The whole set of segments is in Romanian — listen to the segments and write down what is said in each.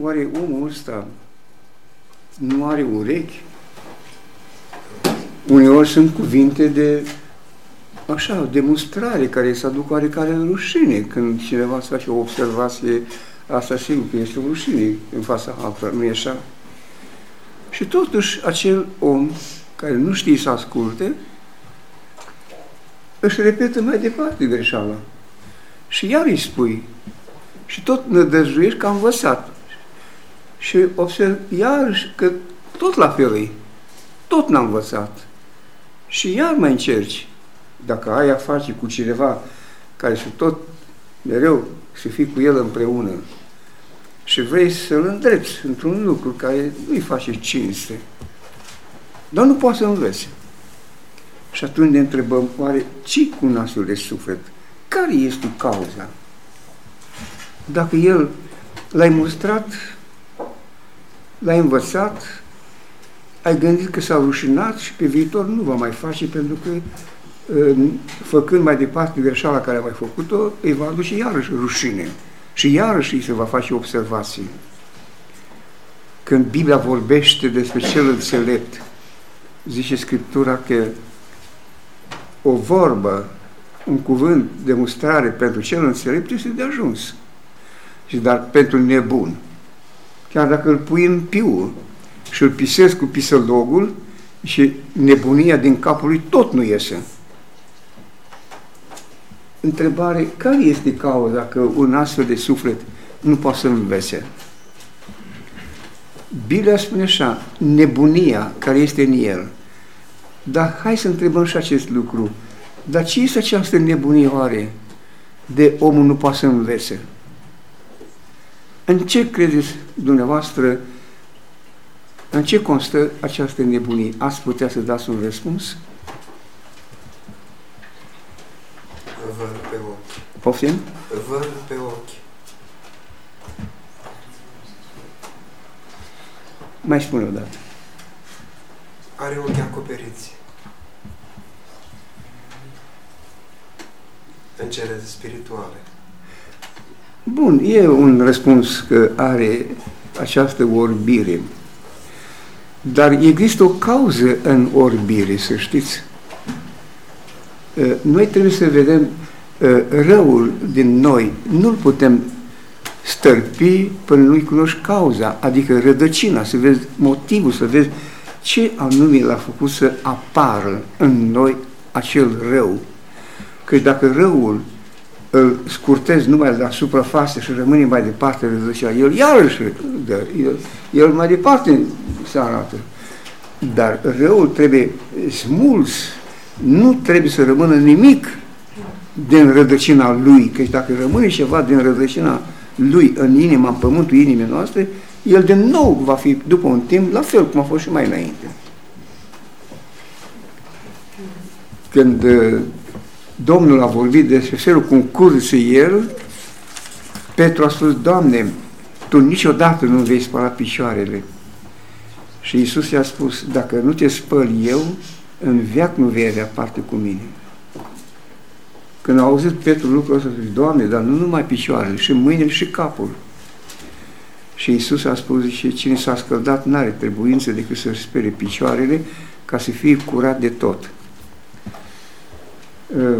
oare omul ăsta nu are urechi? Uneori sunt cuvinte de așa, o demonstrare care să aducă oarecare rușine când cineva să face o observație, asta sigur că este o rușine în fața altora, nu e așa? Și totuși acel om care nu știe să asculte, își repetă mai departe greșeala. Și iar îi spui. Și tot nădăjduiești că am învățat. Și observ iarăși că tot la fel e. Tot n-am învățat. Și iar mai încerci. Dacă ai a face cu cineva care să tot mereu să fii cu el împreună și vrei să-l îndrepți într-un lucru care nu-i face cinste, dar nu poate să înveți. Și atunci ne întrebăm, oare ce cu nasul de suflet? Care este cauza? Dacă el l-ai mustrat, l-ai învățat, ai gândit că s-a rușinat și pe viitor nu va mai face pentru că făcând mai departe greșeala care a mai făcut-o, îi va aduce iarăși rușine și iarăși îi se va face observații. Când Biblia vorbește despre cel înțelept, zice Scriptura că o vorbă, un cuvânt de mustrare pentru cel înțelept este de ajuns. Și dar pentru nebun, chiar dacă îl pui în piu și îl pisezi cu pisălogul și nebunia din capul lui tot nu iese. Întrebare, care este cauza că un astfel de suflet nu poate să învețe? Biblia spune așa, nebunia care este în el. Dar hai să întrebăm și acest lucru. Dar ce este această nebunie oare de omul nu poate să învețe? În ce credeți dumneavoastră, în ce constă această nebunie? Ați putea să dați un răspuns? Văr pe ochi. Poftim? Văr pe ochi. Mai spune o dată. Are ochi acoperiți. În cele spirituale. Bun, e un răspuns că are această orbire. Dar există o cauză în orbire, să știți. Noi trebuie să vedem răul din noi. Nu-l putem stărpi până nu-i cunoști cauza, adică rădăcina, să vezi motivul, să vezi ce anume l-a făcut să apară în noi acel rău. Că dacă răul îl scurtezi numai la suprafață și rămâne mai departe rădăcina, el iarăși dă, el, el mai departe se arată. Dar răul trebuie smuls, nu trebuie să rămână nimic din rădăcina lui, că dacă rămâne ceva din rădăcina lui în inima, în pământul inimii noastre, el de nou va fi, după un timp, la fel cum a fost și mai înainte. Când uh, Domnul a vorbit despre felul cum curse el, Petru a spus, Doamne, Tu niciodată nu vei spăla picioarele. Și Iisus i-a spus, dacă nu te spăl eu, în veac nu vei avea parte cu mine. Când a auzit Petru lucrul ăsta, zice, Doamne, dar nu numai picioarele, și mâinile și capul. Și Iisus a spus, și cine s-a scăldat n-are trebuință decât să-și spere picioarele ca să fie curat de tot. Ă,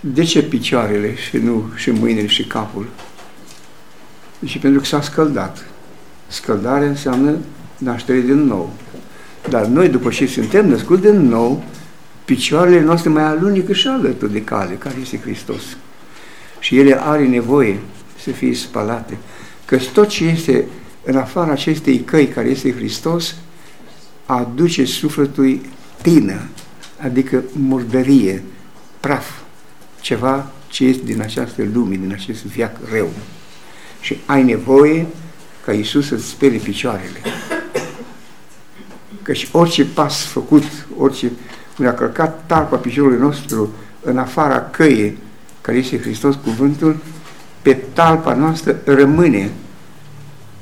de ce picioarele și nu și mâinile și capul? Și pentru că s-a scăldat. Scăldarea înseamnă naștere din nou. Dar noi, după ce suntem născuți din nou, picioarele noastre mai alunică și alături de cale, care este Hristos. Și ele are nevoie să fie spălate. Că tot ce este în afara acestei căi, care este Hristos, aduce sufletului tină, adică murdărie, praf, ceva ce este din această lume, din acest viac rău. Și ai nevoie ca Iisus să-ți spere picioarele. Căci orice pas făcut, orice ne-a călcat talpa piciorului nostru în afara căii, care este Hristos cuvântul, pe talpa noastră rămâne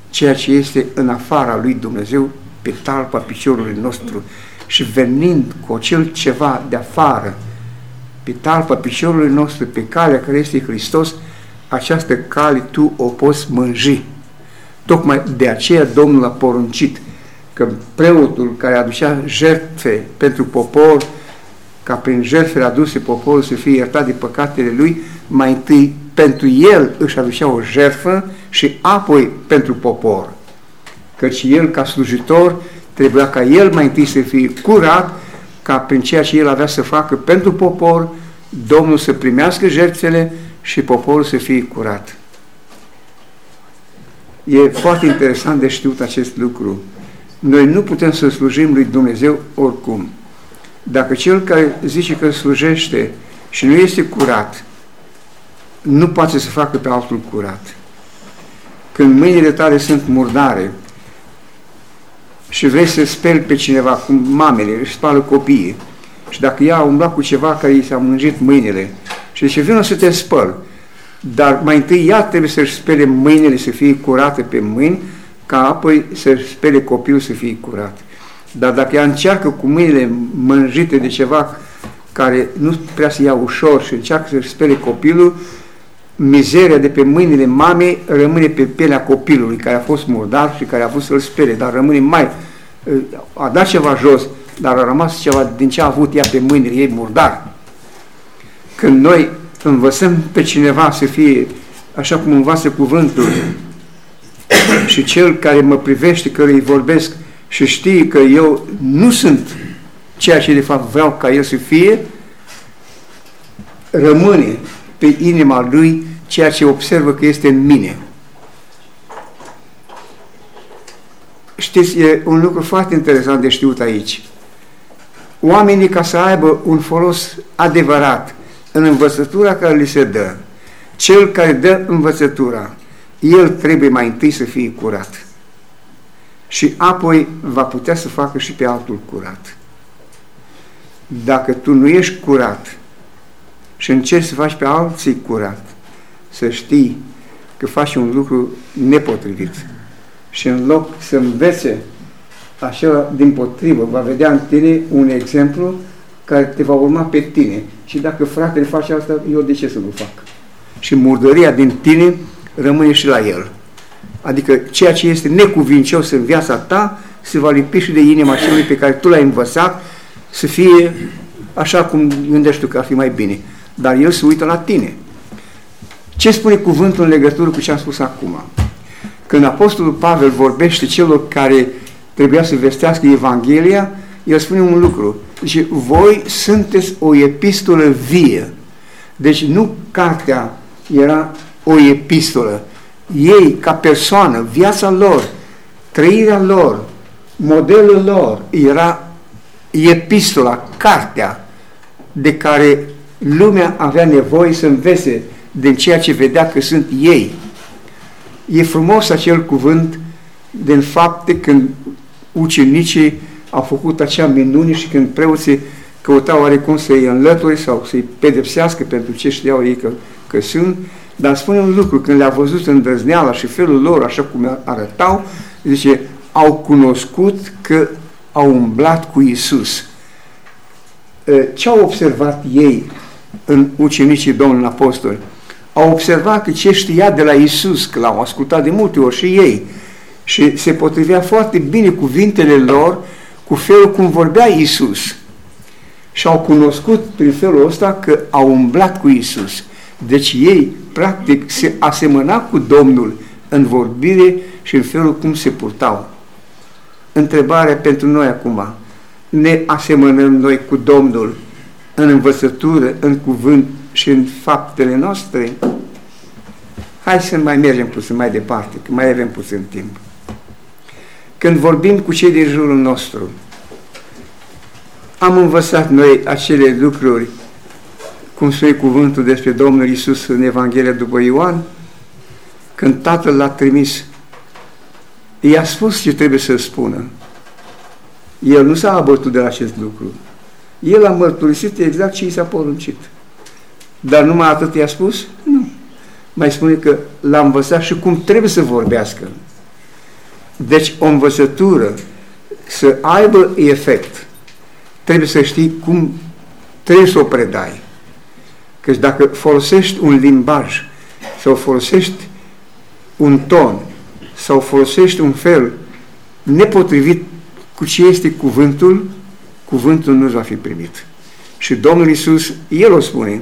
ceea ce este în afara lui Dumnezeu, pe talpa piciorului nostru. Și venind cu acel ceva de afară, pe talpa piciorului nostru, pe calea care este Hristos, această cale tu o poți mânji. Tocmai de aceea Domnul a poruncit că preotul care aducea jertfe pentru popor, ca prin jertfele aduse poporul să fie iertat de păcatele lui, mai întâi pentru el își aducea o jertfă și apoi pentru popor. Căci el, ca slujitor, trebuia ca el mai întâi să fie curat, ca prin ceea ce el avea să facă pentru popor, Domnul să primească jertfele și poporul să fie curat. E foarte interesant de știut acest lucru. Noi nu putem să slujim lui Dumnezeu oricum. Dacă cel care zice că slujește și nu este curat, nu poate să facă pe altul curat. Când mâinile tale sunt murdare și vrei să speli pe cineva, cum mamele își spală copiii, și dacă ea a umblat cu ceva care i s-a mânjit mâinile. Și zice, vină să te spăl, dar mai întâi ea trebuie să-și spele mâinile să fie curate pe mâini, ca apoi să-și spele copilul să fie curat. Dar dacă ea încearcă cu mâinile mânjite de ceva care nu prea să ia ușor și încearcă să-și spele copilul, mizeria de pe mâinile mamei rămâne pe pielea copilului care a fost murdar și care a vrut să-l spere, dar rămâne mai... a dat ceva jos, dar a rămas ceva din ce a avut ea pe mâinile ei murdar. Când noi învățăm pe cineva să fie așa cum învață cuvântul și cel care mă privește, care îi vorbesc și știe că eu nu sunt ceea ce de fapt vreau ca el să fie, rămâne pe inima lui ceea ce observă că este în mine. Știți, e un lucru foarte interesant de știut aici. Oamenii, ca să aibă un folos adevărat în învățătura care li se dă, cel care dă învățătura, el trebuie mai întâi să fie curat. Și apoi va putea să facă și pe altul curat. Dacă tu nu ești curat și încerci să faci pe alții curat, să știi că faci un lucru nepotrivit. Și în loc să învețe așa din potrivă, va vedea în tine un exemplu care te va urma pe tine. Și dacă fratele face asta, eu de ce să nu fac? Și murdăria din tine rămâne și la el. Adică ceea ce este necuvincios în viața ta se va lipi și de inima celui pe care tu l-ai învățat să fie așa cum gândești tu că ar fi mai bine. Dar el se uită la tine. Ce spune cuvântul în legătură cu ce am spus acum? Când Apostolul Pavel vorbește celor care trebuia să vestească Evanghelia, el spune un lucru. Deci, voi sunteți o epistolă vie. Deci nu cartea era o epistolă. Ei, ca persoană, viața lor, trăirea lor, modelul lor, era epistola, cartea de care lumea avea nevoie să învețe din ceea ce vedea că sunt ei. E frumos acel cuvânt din fapte când ucenicii au făcut acea minune și când preoții căutau oarecum să-i înlături sau să-i pedepsească pentru ce știau ei că, că sunt, dar spune un lucru, când le-a văzut îndrăzneala și felul lor, așa cum arătau, zice, au cunoscut că au umblat cu Isus. Ce au observat ei în ucenicii Domnului Apostol? Au observat că ce știa de la Isus, că l-au ascultat de multe ori și ei, și se potrivea foarte bine cuvintele lor cu felul cum vorbea Isus. Și au cunoscut prin felul ăsta că au umblat cu Isus. Deci ei, practic, se asemăna cu Domnul în vorbire și în felul cum se purtau. Întrebarea pentru noi acum, ne asemănăm noi cu Domnul în învățătură, în cuvânt și în faptele noastre? Hai să mai mergem puțin mai departe, că mai avem puțin timp. Când vorbim cu cei din jurul nostru, am învățat noi acele lucruri, cum spune cuvântul despre Domnul Isus în Evanghelia după Ioan, când Tatăl l-a trimis, i-a spus ce trebuie să spună. El nu s-a abătut de la acest lucru. El a mărturisit exact ce i s-a poruncit. Dar numai atât i-a spus? Nu. Mai spune că l-a învățat și cum trebuie să vorbească. Deci o învățătură să aibă efect, trebuie să știi cum trebuie să o predai. Căci dacă folosești un limbaj sau folosești un ton sau folosești un fel nepotrivit cu ce este cuvântul, cuvântul nu va fi primit. Și Domnul Isus, El o spune,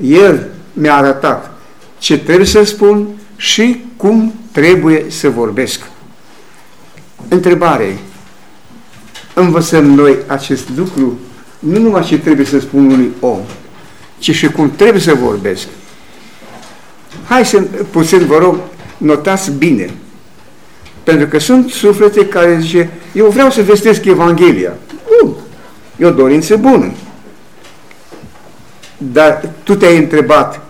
El mi-a arătat ce trebuie să spun și cum trebuie să vorbesc. Întrebare. Învățăm noi acest lucru nu numai ce trebuie să spun unui om, ci și cum trebuie să vorbesc. Hai să puțin, vă rog, notați bine. Pentru că sunt suflete care zice, eu vreau să vestesc Evanghelia. Bun, e o dorință bună. Dar tu te-ai întrebat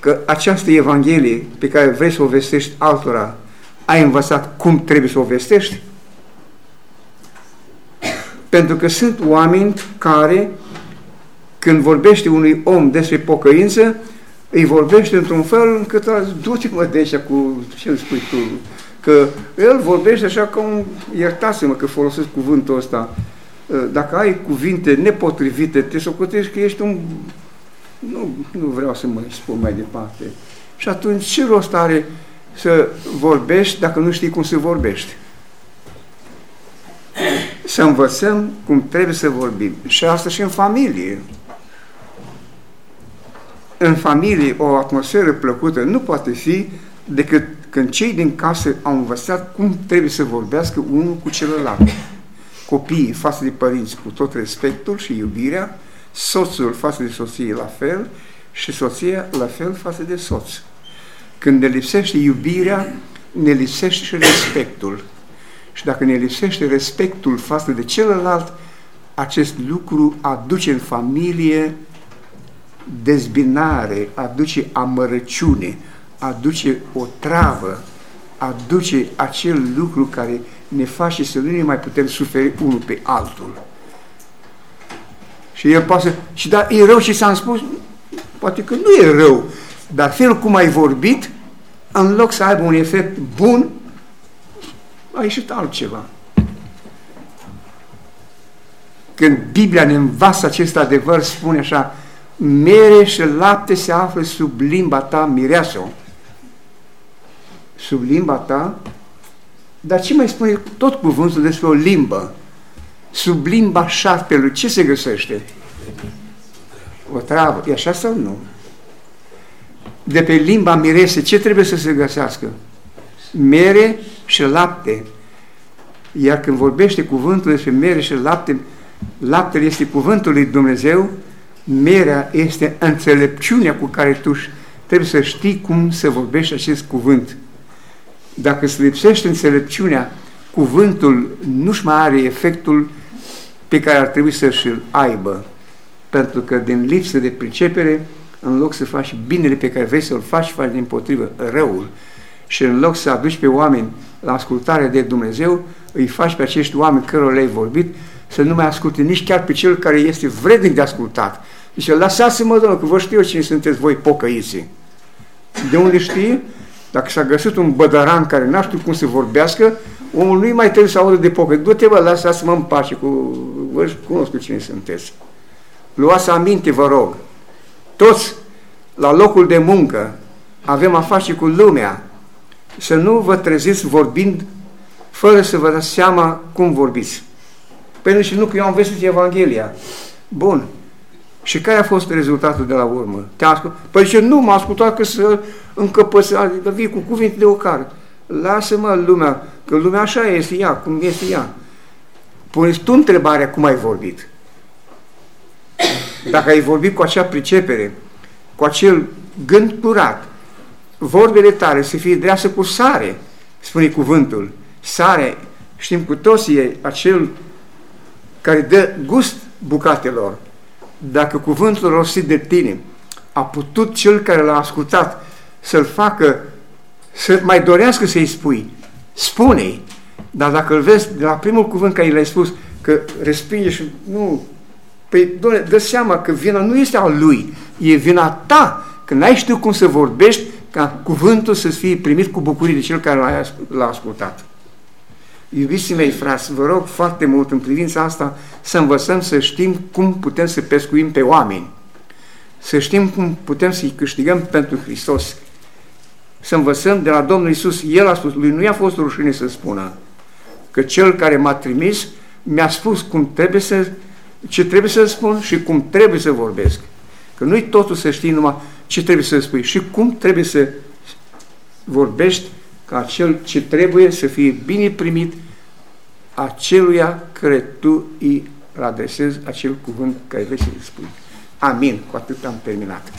că această Evanghelie pe care vrei să o vestești altora, ai învățat cum trebuie să o vestești? Pentru că sunt oameni care, când vorbește unui om despre pocăință, îi vorbește într-un fel încât du-te mă de aici cu ce îmi spui tu, că el vorbește așa ca un, iertați-mă că folosesc cuvântul ăsta, dacă ai cuvinte nepotrivite, te socotești că ești un, nu, nu vreau să mă spun mai departe. Și atunci ce rost are să vorbești dacă nu știi cum să vorbești? Să învățăm cum trebuie să vorbim. Și asta și în familie în familie o atmosferă plăcută nu poate fi decât când cei din casă au învățat cum trebuie să vorbească unul cu celălalt. Copiii față de părinți cu tot respectul și iubirea, soțul față de soție la fel și soția la fel față de soț. Când ne lipsește iubirea, ne lipsește și respectul. Și dacă ne lipsește respectul față de celălalt, acest lucru aduce în familie dezbinare, aduce amărăciune, aduce o travă, aduce acel lucru care ne face să nu ne mai putem suferi unul pe altul. Și el poate să... Și da, e rău ce s-am spus? Poate că nu e rău, dar felul cum ai vorbit, în loc să aibă un efect bun, a ieșit altceva. Când Biblia ne învață acest adevăr, spune așa, mere și lapte se află sub limba ta, mireasă Sub limba ta? Dar ce mai spune tot cuvântul despre o limbă? Sub limba șarpelui, ce se găsește? O travă. E așa sau nu? De pe limba mirese, ce trebuie să se găsească? Mere și lapte. Iar când vorbește cuvântul despre mere și lapte, laptele este cuvântul lui Dumnezeu, merea este înțelepciunea cu care tu trebuie să știi cum să vorbești acest cuvânt. Dacă îți lipsește înțelepciunea, cuvântul nu-și mai are efectul pe care ar trebui să-și aibă. Pentru că din lipsă de pricepere, în loc să faci binele pe care vrei să-l faci, faci din potrivă răul. Și în loc să aduci pe oameni la ascultare de Dumnezeu, îi faci pe acești oameni cărora le-ai vorbit să nu mai asculte nici chiar pe cel care este vrednic de ascultat. Zice, lăsați-mă, domnule, că vă știu cine sunteți voi pocăiți. De unde știi? Dacă s-a găsit un bădăran care n-a știut cum să vorbească, omul nu-i mai trebuie să audă de pocăit. Du-te, vă, lăsați-mă în pace cu... Vă cunosc cu cine sunteți. Luați aminte, vă rog. Toți, la locul de muncă, avem a face cu lumea. Să nu vă treziți vorbind fără să vă dați seama cum vorbiți. Pentru că nu, că eu am vestit Evanghelia. Bun. Și care a fost rezultatul de la urmă? Te ascult? Păi ce nu m-a ascultat că să încăpăți, adică vii cu cuvinte de ocară. Lasă-mă lumea, că lumea așa este ea, cum este ea. Puneți tu întrebarea cum ai vorbit. Dacă ai vorbit cu acea pricepere, cu acel gând curat, vorbele tale să fie dreasă cu sare, spune cuvântul. Sare, știm cu toții, e acel care dă gust bucatelor. Dacă cuvântul rostit de tine a putut cel care l-a ascultat să-l facă, să mai dorească să-i spui, spune-i, dar dacă îl vezi de la primul cuvânt care l-ai spus, că respinge și nu, păi, doamne, dă seama că vina nu este a lui, e vina ta, că n-ai știut cum să vorbești ca cuvântul să fie primit cu bucurie de cel care l-a ascultat. Iubiții mei, frați, vă rog foarte mult în privința asta să învățăm să știm cum putem să pescuim pe oameni, să știm cum putem să-i câștigăm pentru Hristos. să învățăm de la Domnul Isus. El a spus, lui nu i-a fost rușine să spună că cel care m-a trimis mi-a spus cum trebuie să, ce trebuie să spun și cum trebuie să vorbesc. Că nu-i totul să știi numai ce trebuie să spui și cum trebuie să vorbești ca cel ce trebuie să fie bine primit aceluia care tu îi adresezi acel cuvânt care vrei să-i spui. Amin. Cu atât am terminat.